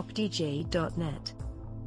popdj.net.